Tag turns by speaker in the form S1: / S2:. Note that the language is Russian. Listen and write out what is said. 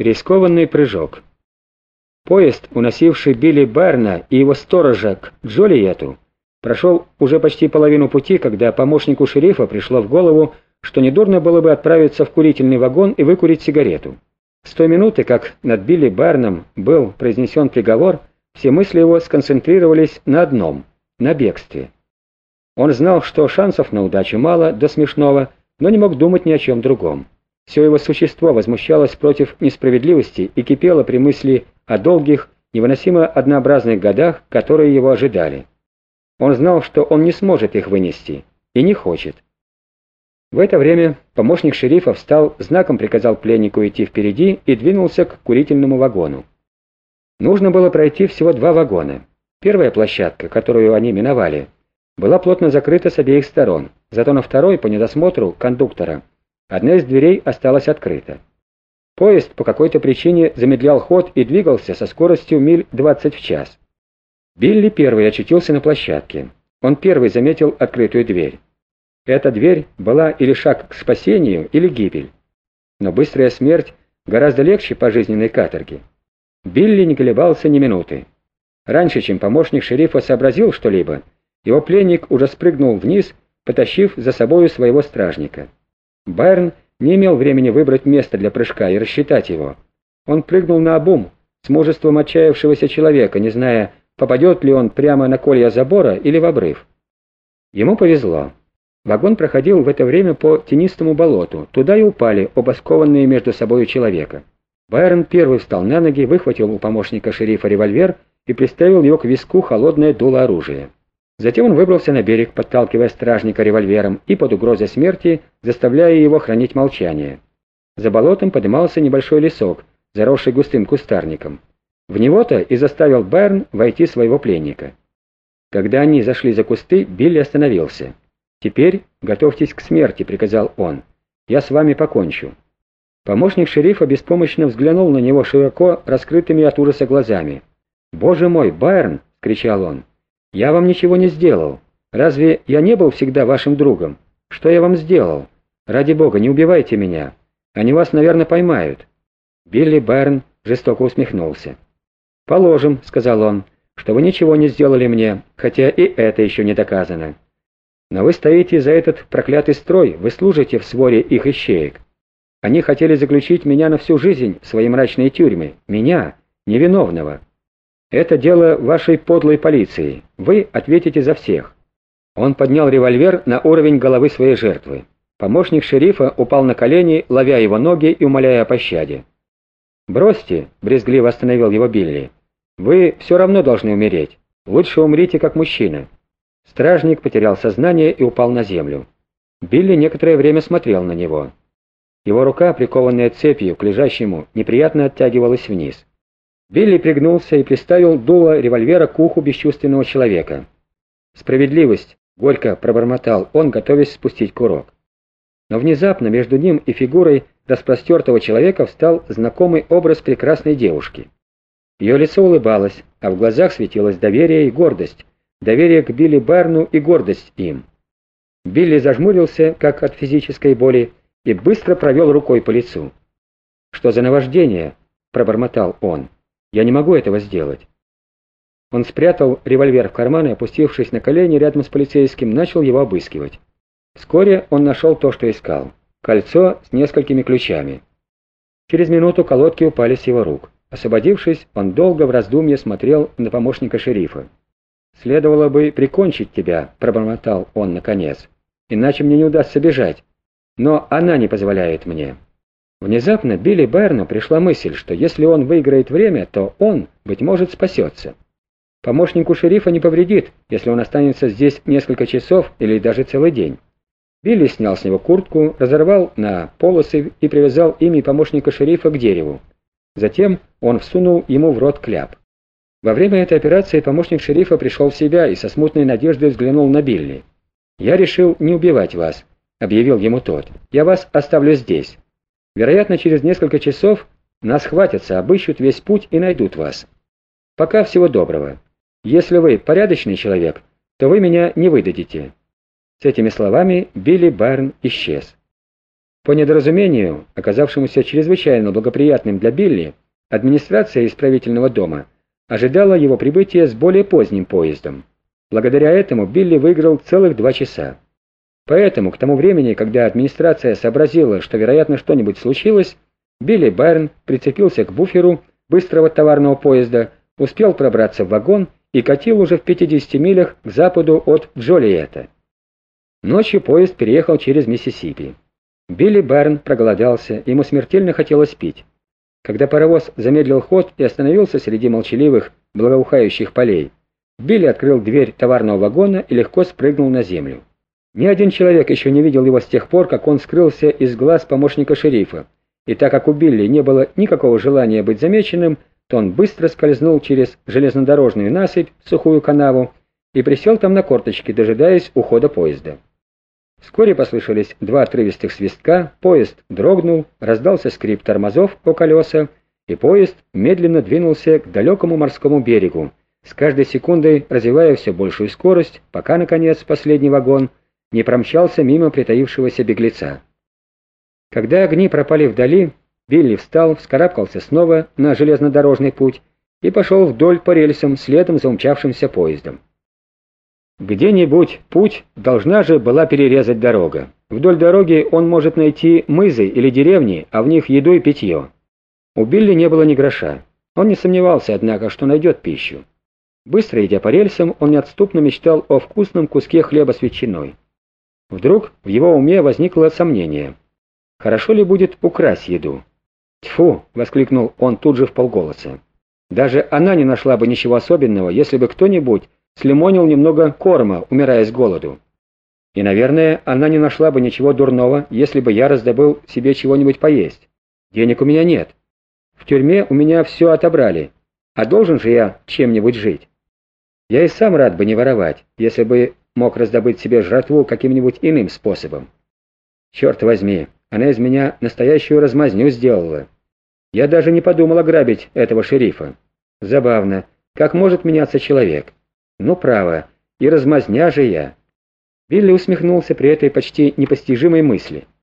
S1: Рискованный прыжок. Поезд, уносивший Билли Барна и его сторожа к Джолиету, прошел уже почти половину пути, когда помощнику шерифа пришло в голову, что недурно было бы отправиться в курительный вагон и выкурить сигарету. С той минуты, как над Билли Барном был произнесен приговор, все мысли его сконцентрировались на одном — на бегстве. Он знал, что шансов на удачу мало до смешного, но не мог думать ни о чем другом. Все его существо возмущалось против несправедливости и кипело при мысли о долгих, невыносимо однообразных годах, которые его ожидали. Он знал, что он не сможет их вынести, и не хочет. В это время помощник шерифа встал, знаком приказал пленнику идти впереди и двинулся к курительному вагону. Нужно было пройти всего два вагона. Первая площадка, которую они миновали, была плотно закрыта с обеих сторон, зато на второй, по недосмотру кондуктора, Одна из дверей осталась открыта. Поезд по какой-то причине замедлял ход и двигался со скоростью миль 20 в час. Билли первый очутился на площадке. Он первый заметил открытую дверь. Эта дверь была или шаг к спасению, или гибель. Но быстрая смерть гораздо легче пожизненной каторги. Билли не колебался ни минуты. Раньше, чем помощник шерифа сообразил что-либо, его пленник уже спрыгнул вниз, потащив за собою своего стражника. Байрон не имел времени выбрать место для прыжка и рассчитать его. Он прыгнул на обум с мужеством отчаявшегося человека, не зная, попадет ли он прямо на колья забора или в обрыв. Ему повезло. Вагон проходил в это время по тенистому болоту. Туда и упали оба скованные между собой человека. Байрон первый встал на ноги, выхватил у помощника шерифа револьвер и приставил его к виску холодное дуло оружия. Затем он выбрался на берег, подталкивая стражника револьвером и под угрозой смерти, заставляя его хранить молчание. За болотом поднимался небольшой лесок, заросший густым кустарником. В него-то и заставил Берн войти своего пленника. Когда они зашли за кусты, Билли остановился. «Теперь готовьтесь к смерти», — приказал он. «Я с вами покончу». Помощник шерифа беспомощно взглянул на него широко раскрытыми от ужаса глазами. «Боже мой, Байрон!» — кричал он. «Я вам ничего не сделал. Разве я не был всегда вашим другом? Что я вам сделал? Ради бога, не убивайте меня. Они вас, наверное, поймают». Билли Берн жестоко усмехнулся. «Положим», — сказал он, — «что вы ничего не сделали мне, хотя и это еще не доказано. Но вы стоите за этот проклятый строй, вы служите в своре их ищеек. Они хотели заключить меня на всю жизнь в свои мрачные тюрьмы, меня, невиновного». Это дело вашей подлой полиции. Вы ответите за всех». Он поднял револьвер на уровень головы своей жертвы. Помощник шерифа упал на колени, ловя его ноги и умоляя о пощаде. «Бросьте», — брезгливо остановил его Билли. «Вы все равно должны умереть. Лучше умрите как мужчина». Стражник потерял сознание и упал на землю. Билли некоторое время смотрел на него. Его рука, прикованная цепью к лежащему, неприятно оттягивалась вниз. Билли пригнулся и приставил дуло револьвера к уху бесчувственного человека. «Справедливость!» — горько пробормотал он, готовясь спустить курок. Но внезапно между ним и фигурой распростертого человека встал знакомый образ прекрасной девушки. Ее лицо улыбалось, а в глазах светилось доверие и гордость. Доверие к Билли Барну и гордость им. Билли зажмурился, как от физической боли, и быстро провел рукой по лицу. «Что за наваждение?» — пробормотал он. Я не могу этого сделать». Он спрятал револьвер в карман и, опустившись на колени рядом с полицейским, начал его обыскивать. Вскоре он нашел то, что искал. Кольцо с несколькими ключами. Через минуту колодки упали с его рук. Освободившись, он долго в раздумье смотрел на помощника шерифа. «Следовало бы прикончить тебя», — пробормотал он наконец. «Иначе мне не удастся бежать. Но она не позволяет мне». Внезапно Билли Байерну пришла мысль, что если он выиграет время, то он, быть может, спасется. Помощнику шерифа не повредит, если он останется здесь несколько часов или даже целый день. Билли снял с него куртку, разорвал на полосы и привязал ими помощника шерифа к дереву. Затем он всунул ему в рот кляп. Во время этой операции помощник шерифа пришел в себя и со смутной надеждой взглянул на Билли. «Я решил не убивать вас», — объявил ему тот. «Я вас оставлю здесь». Вероятно, через несколько часов нас хватятся, обыщут весь путь и найдут вас. Пока всего доброго. Если вы порядочный человек, то вы меня не выдадите». С этими словами Билли Барн исчез. По недоразумению, оказавшемуся чрезвычайно благоприятным для Билли, администрация исправительного дома ожидала его прибытия с более поздним поездом. Благодаря этому Билли выиграл целых два часа. Поэтому к тому времени, когда администрация сообразила, что, вероятно, что-нибудь случилось, Билли Байрон прицепился к буферу быстрого товарного поезда, успел пробраться в вагон и катил уже в 50 милях к западу от Джолиета. Ночью поезд переехал через Миссисипи. Билли Берн проголодался, ему смертельно хотелось пить. Когда паровоз замедлил ход и остановился среди молчаливых, благоухающих полей, Билли открыл дверь товарного вагона и легко спрыгнул на землю. Ни один человек еще не видел его с тех пор, как он скрылся из глаз помощника шерифа, и так как у Билли не было никакого желания быть замеченным, то он быстро скользнул через железнодорожную насыпь в сухую канаву и присел там на корточки, дожидаясь ухода поезда. Вскоре послышались два отрывистых свистка, поезд дрогнул, раздался скрип тормозов по колеса, и поезд медленно двинулся к далекому морскому берегу, с каждой секундой развивая все большую скорость, пока, наконец, последний вагон не промчался мимо притаившегося беглеца. Когда огни пропали вдали, Билли встал, вскарабкался снова на железнодорожный путь и пошел вдоль по рельсам следом за умчавшимся поездом. Где-нибудь путь должна же была перерезать дорога. Вдоль дороги он может найти мызы или деревни, а в них еду и питье. У Билли не было ни гроша. Он не сомневался, однако, что найдет пищу. Быстро идя по рельсам, он неотступно мечтал о вкусном куске хлеба с ветчиной. Вдруг в его уме возникло сомнение. Хорошо ли будет украсть еду? «Тьфу!» — воскликнул он тут же в полголоса. «Даже она не нашла бы ничего особенного, если бы кто-нибудь слимонил немного корма, умирая с голоду. И, наверное, она не нашла бы ничего дурного, если бы я раздобыл себе чего-нибудь поесть. Денег у меня нет. В тюрьме у меня все отобрали, а должен же я чем-нибудь жить. Я и сам рад бы не воровать, если бы мог раздобыть себе жратву каким-нибудь иным способом. Черт возьми, она из меня настоящую размазню сделала. Я даже не подумал ограбить этого шерифа. Забавно, как может меняться человек. Ну, право, и размазня же я. Билли усмехнулся при этой почти непостижимой мысли.